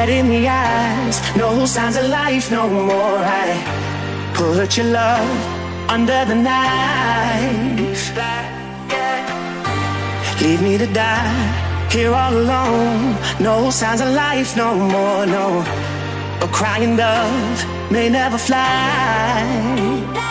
dead in the eyes. No signs of life no more. I put your love under the knife. Leave me to die here all alone. No signs of life no more. No, a crying dove may never fly.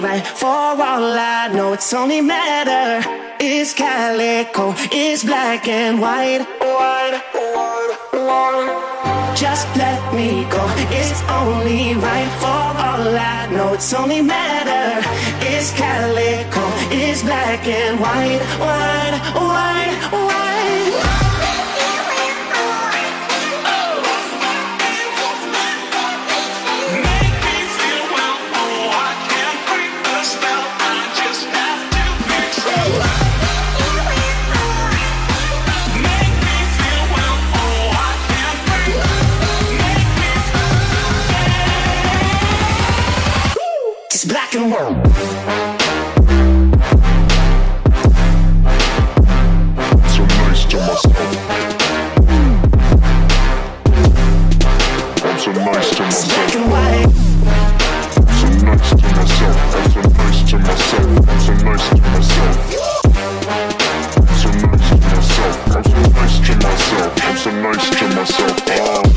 Right. For all I know, it's only matter. It's calico. It's black and white. White, white, white. Just let me go. It's only right. For all I know, it's only matter. It's calico. It's black and white. White, white, white. To myself. I'm so nice to myself. Oh.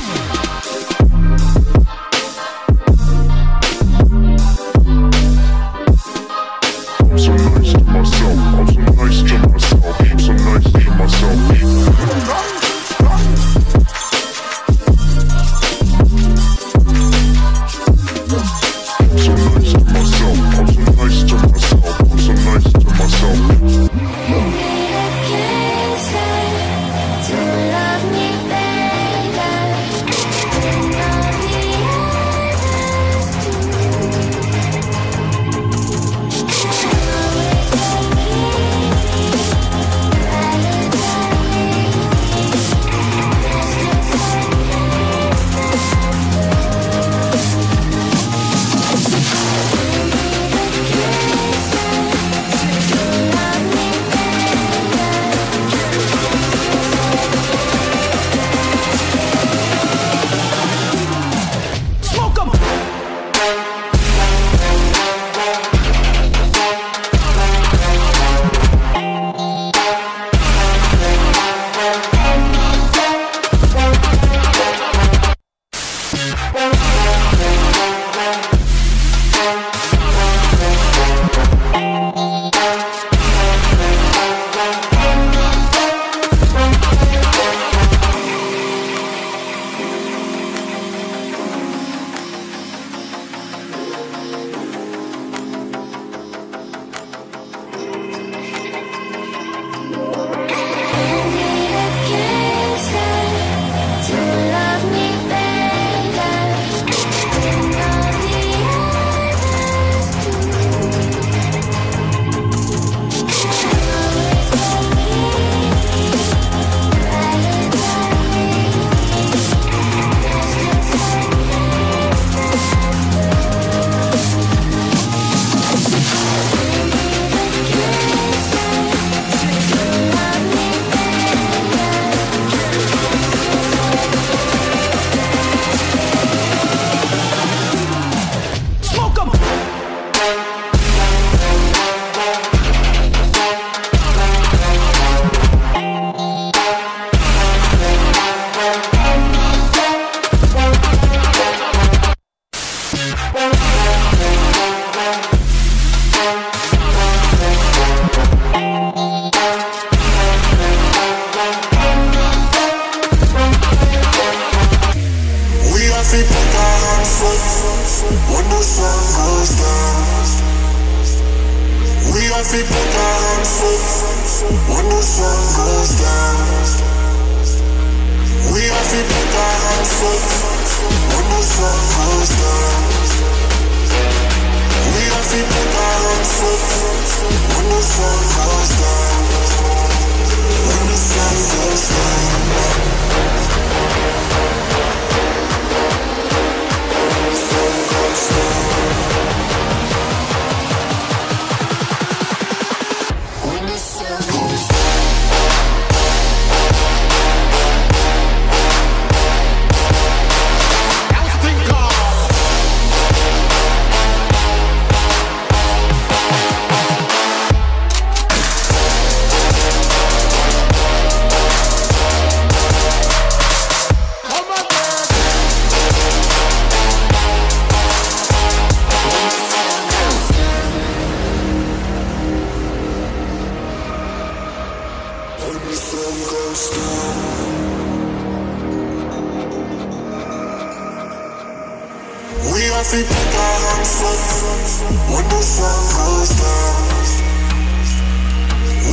from those times.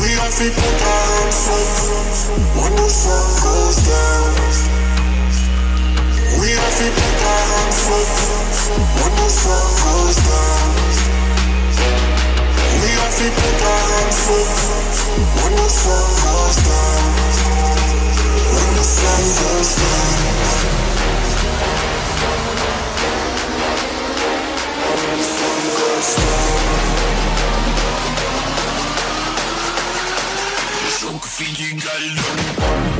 We are our dying from when the sun goes down. We are our dying from when the sun goes down. We are people dying from when the sun goes down. When the sun goes down. Çok the geldim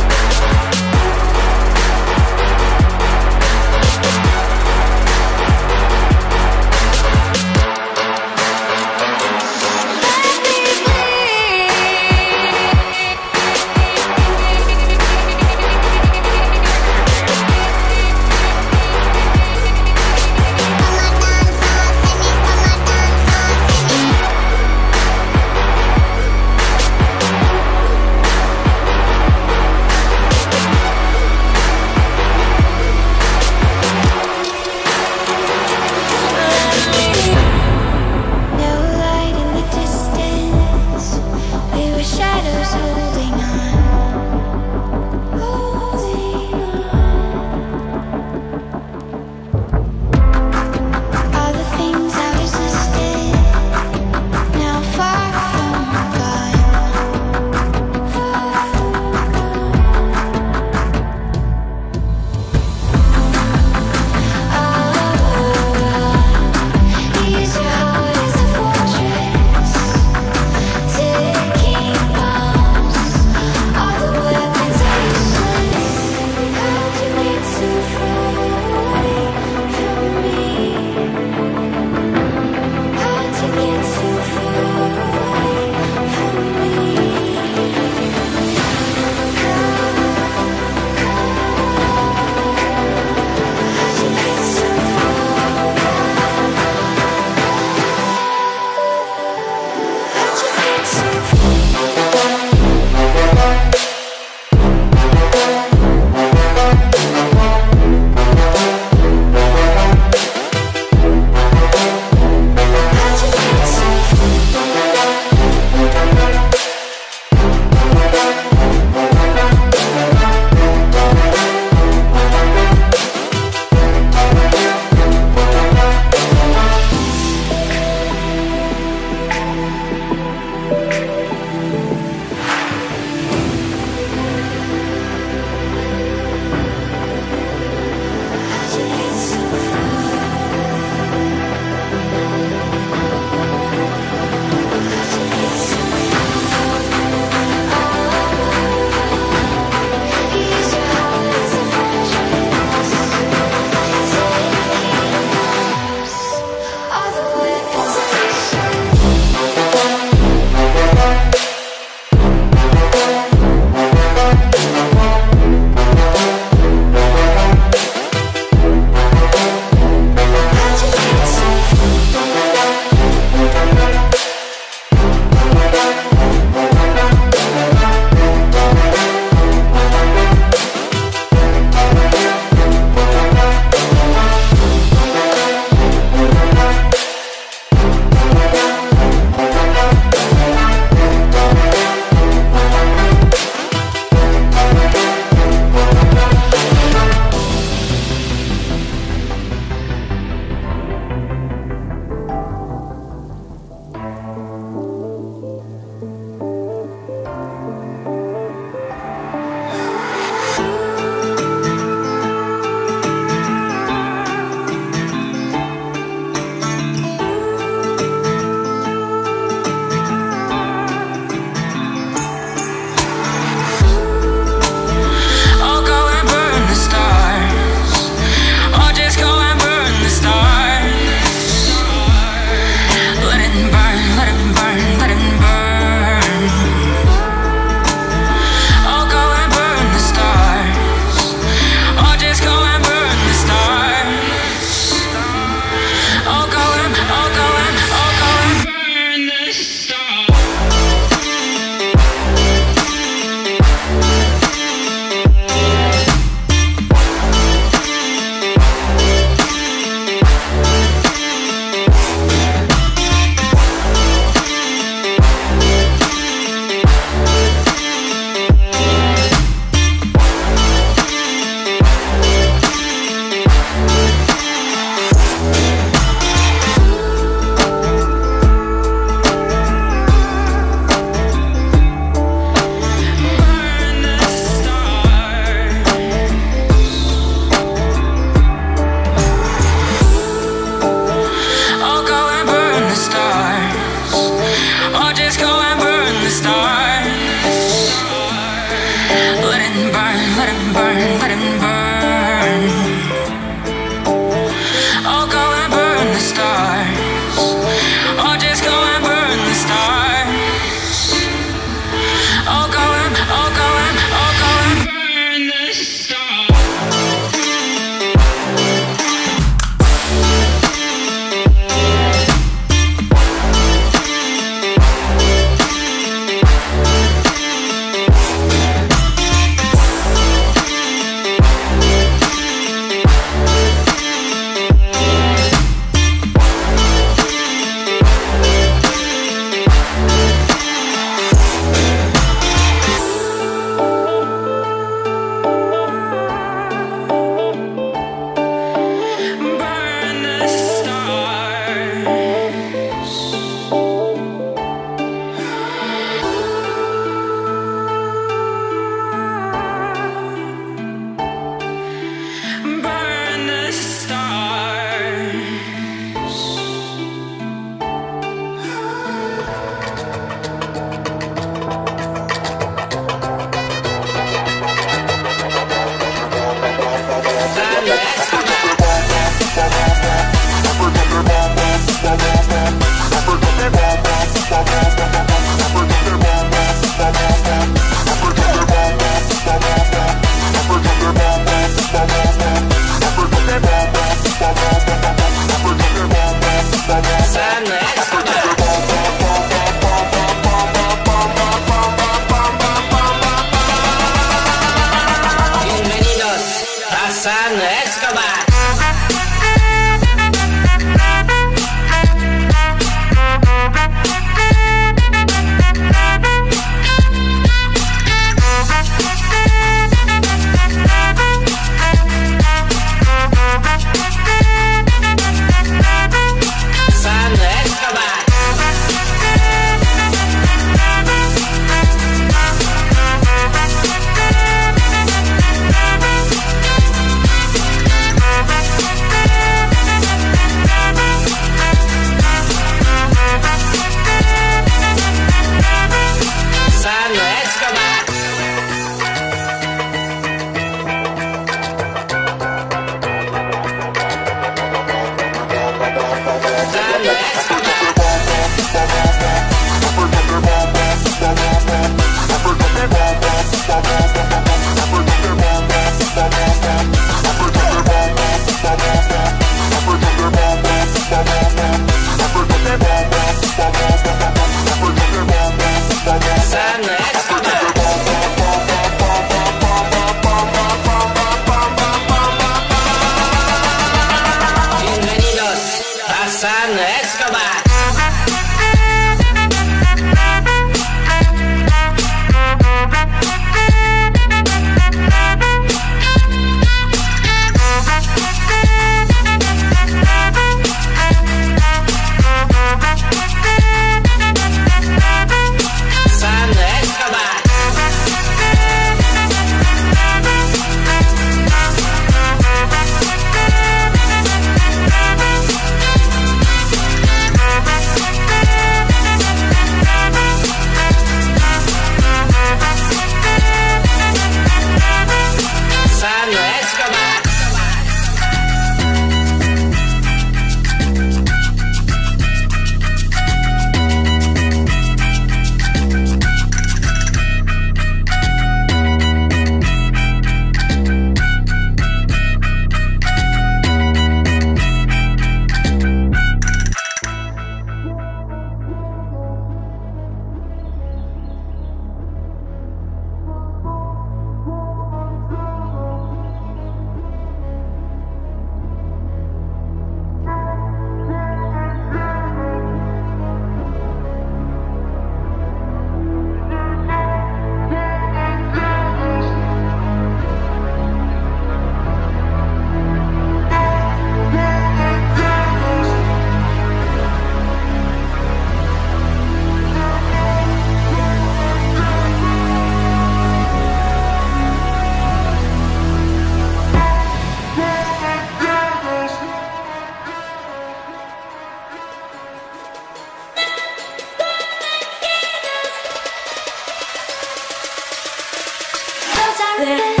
there.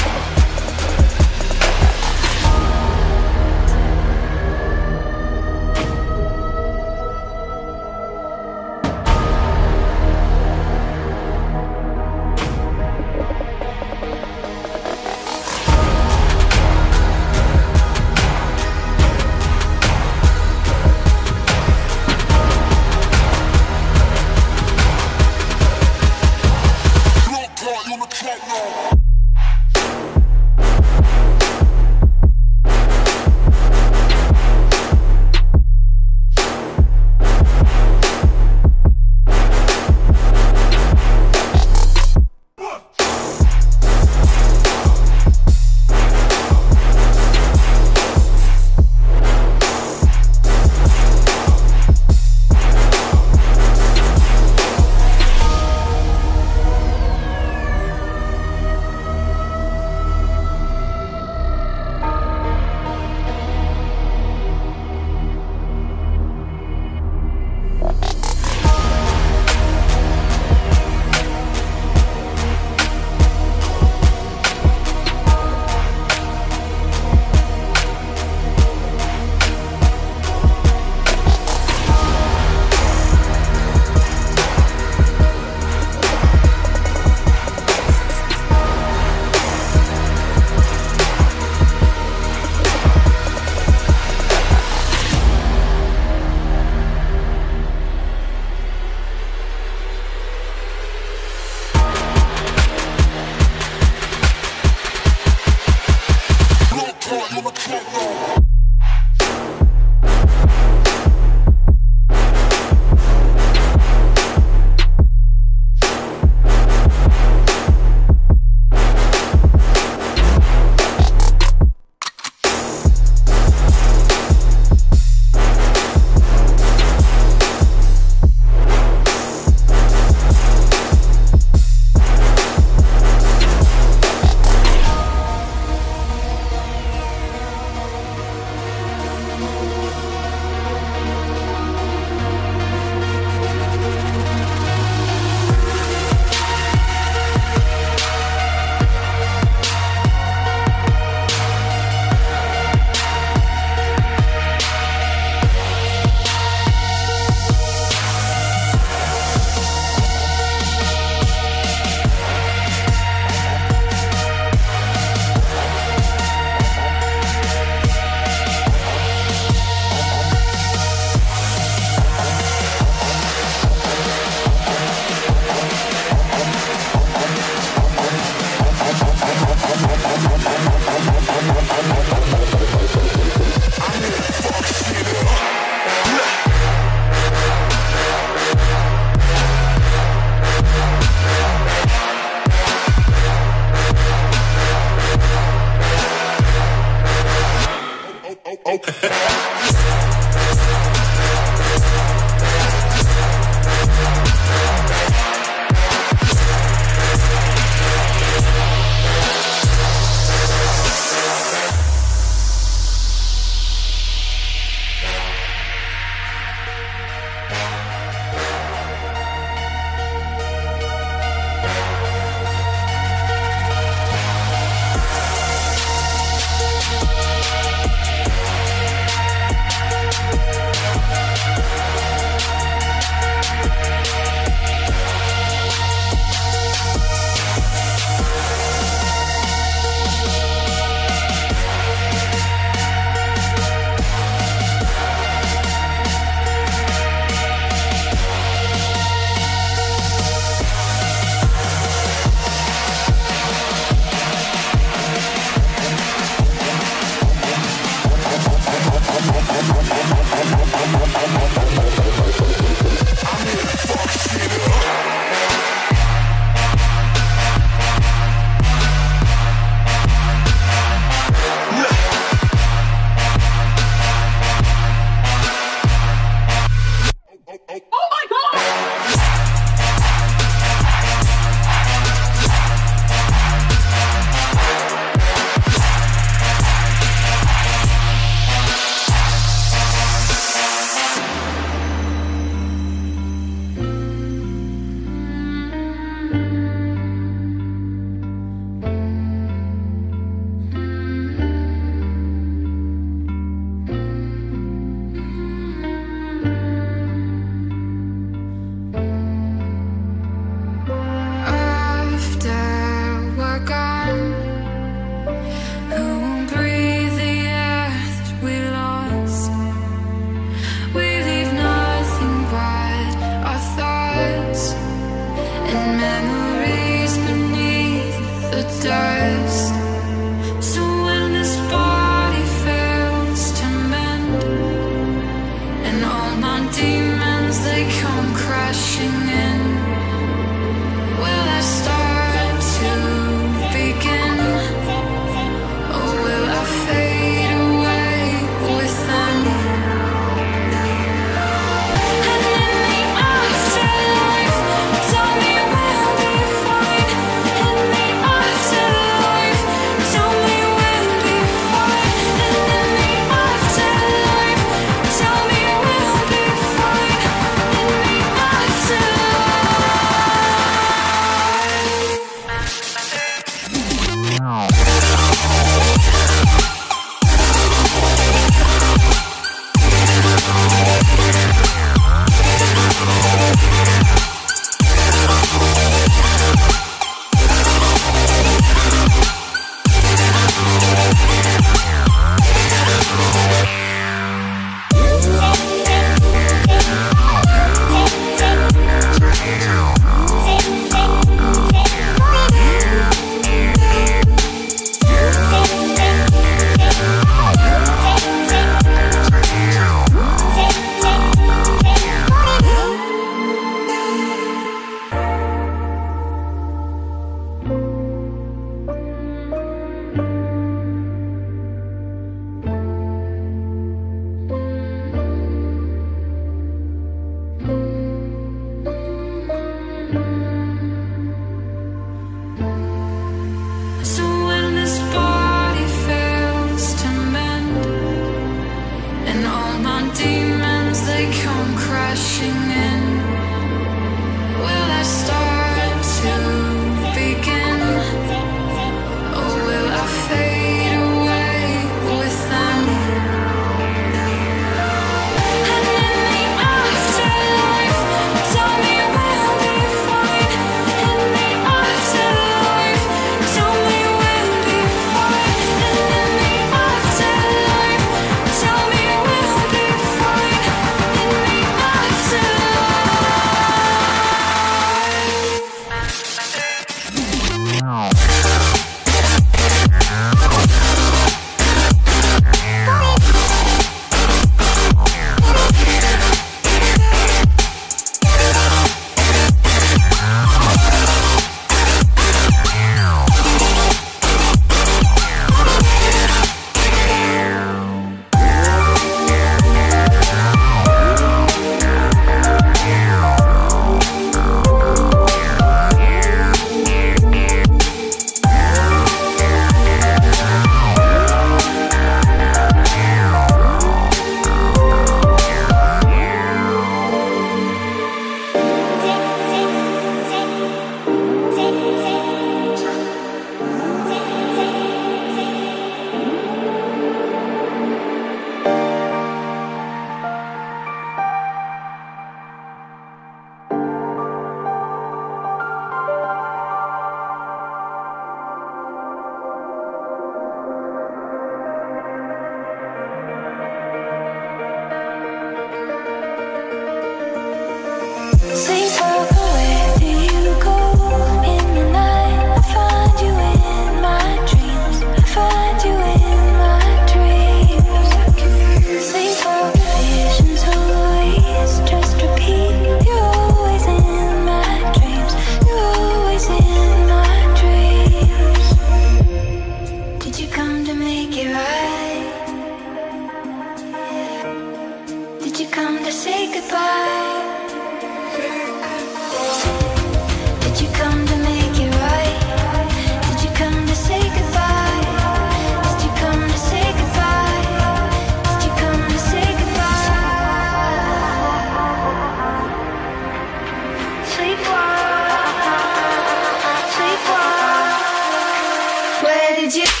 You.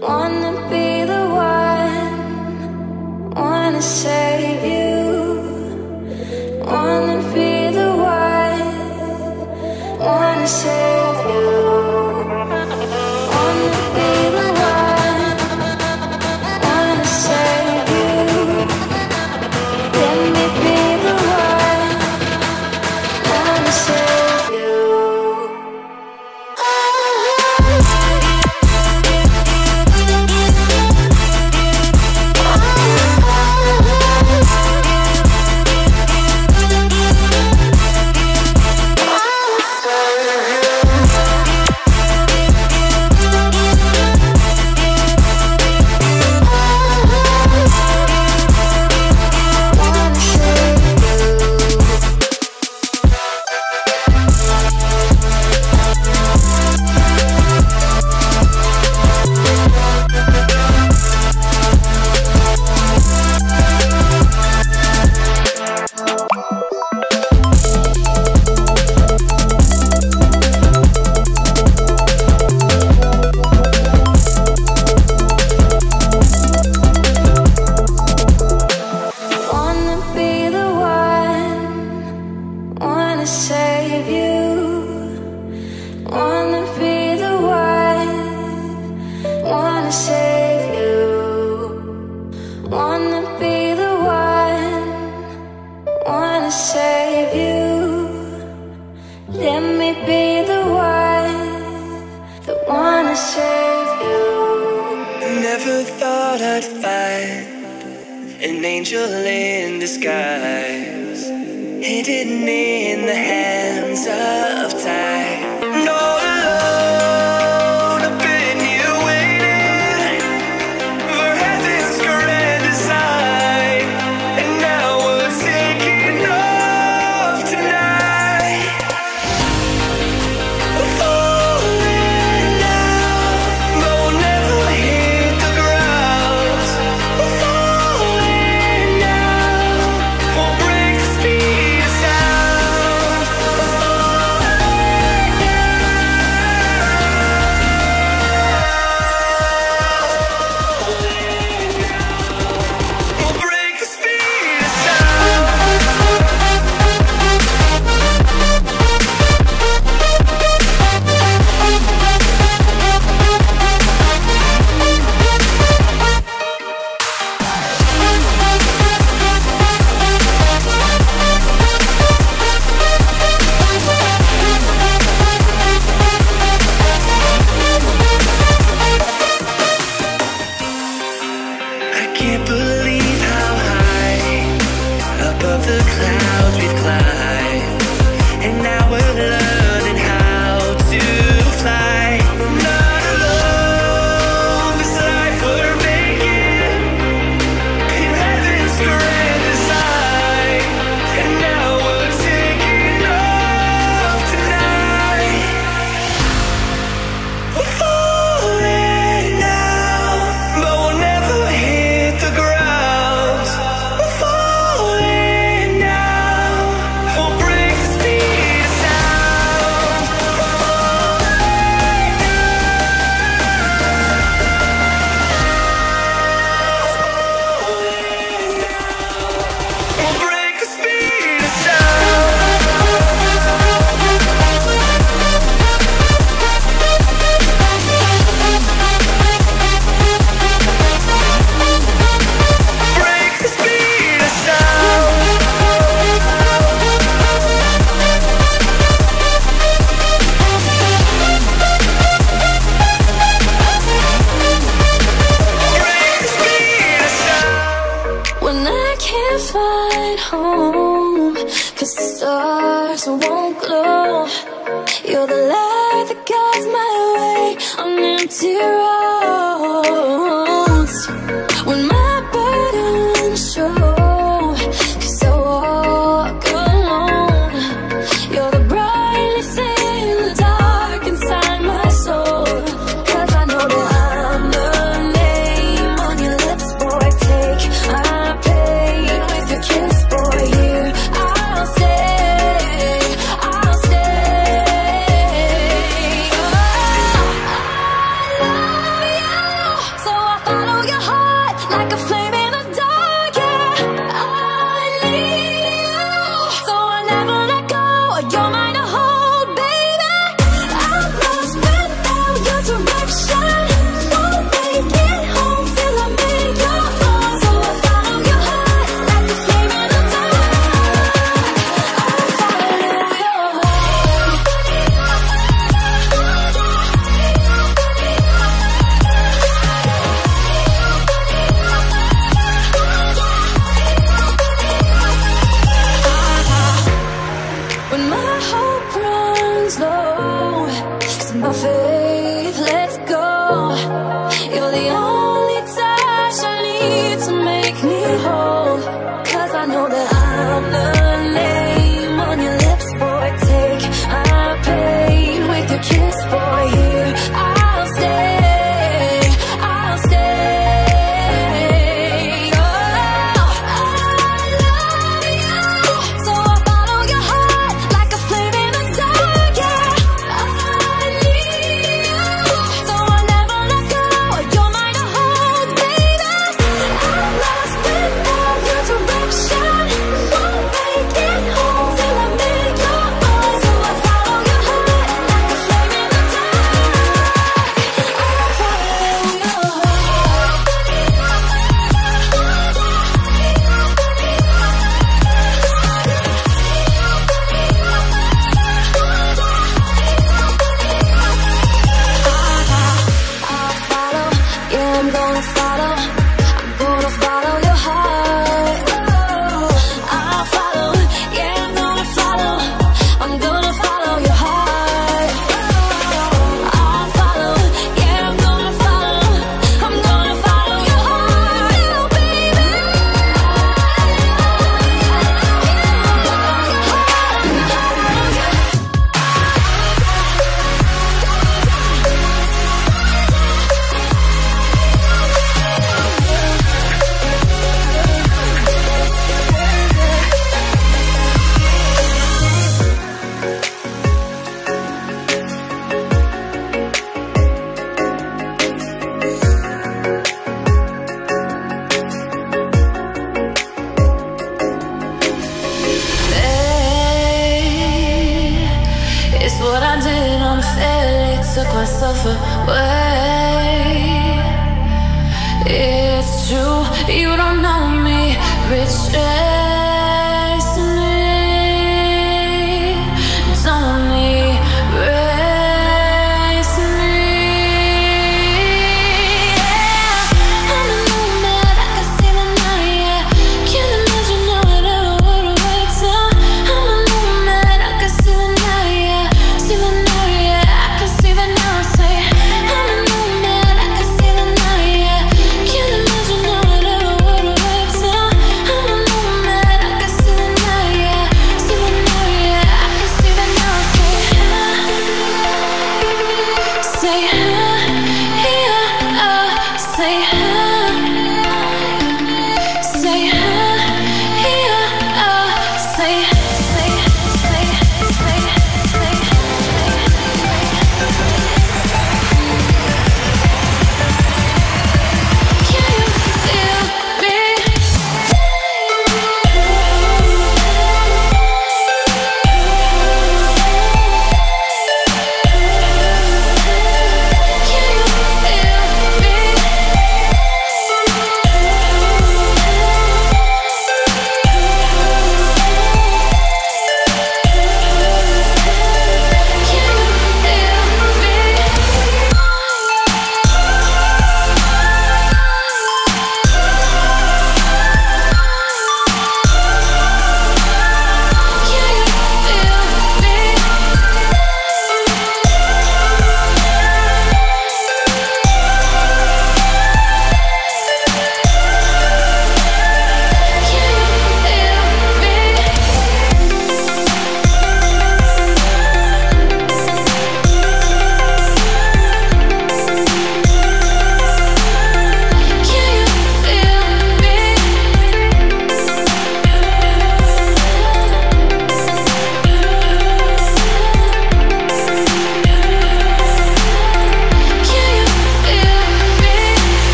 Wanna be the one, wanna say skies, hidden in the hands of time.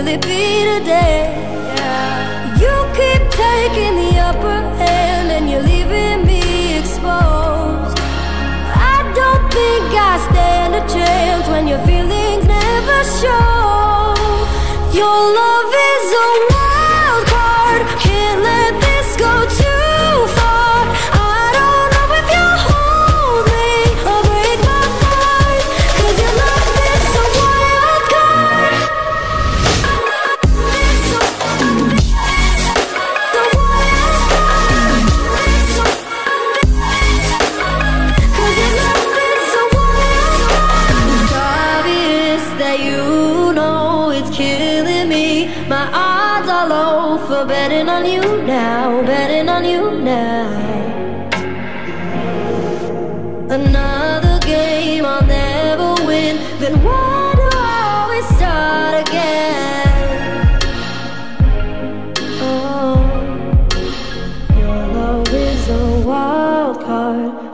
Will it be heart.